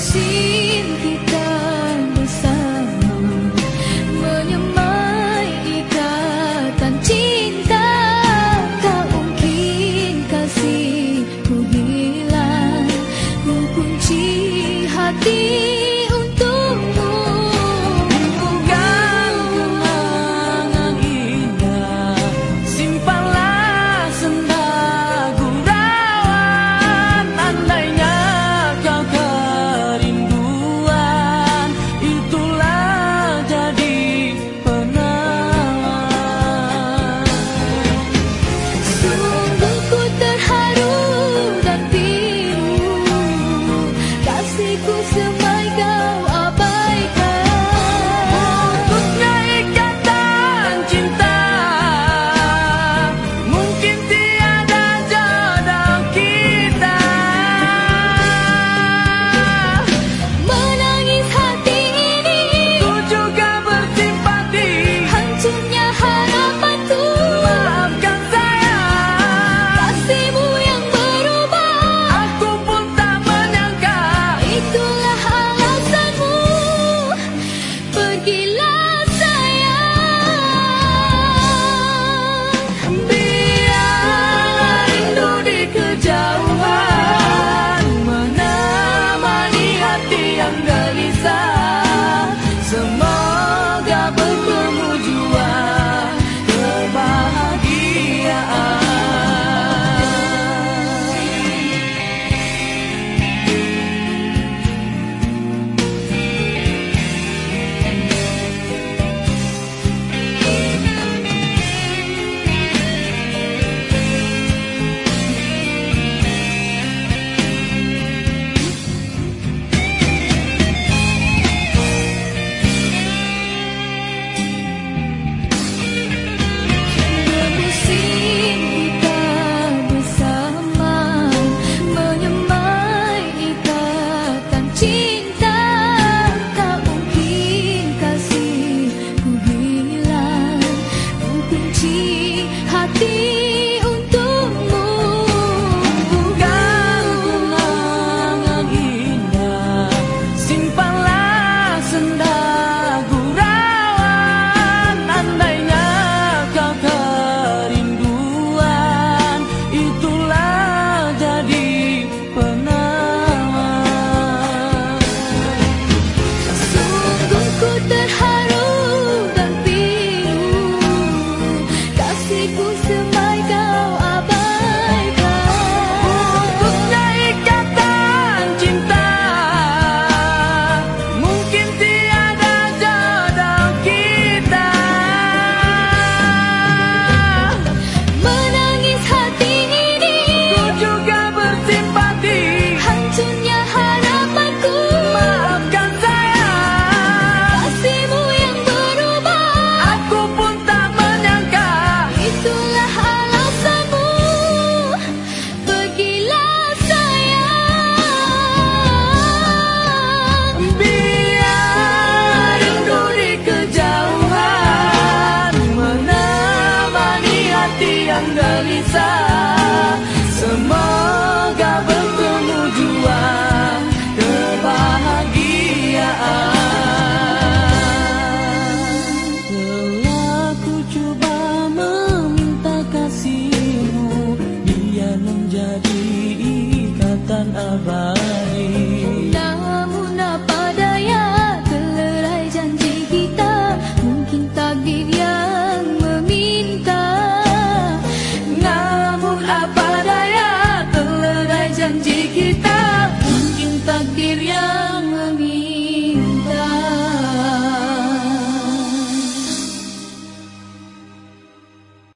see kasihmu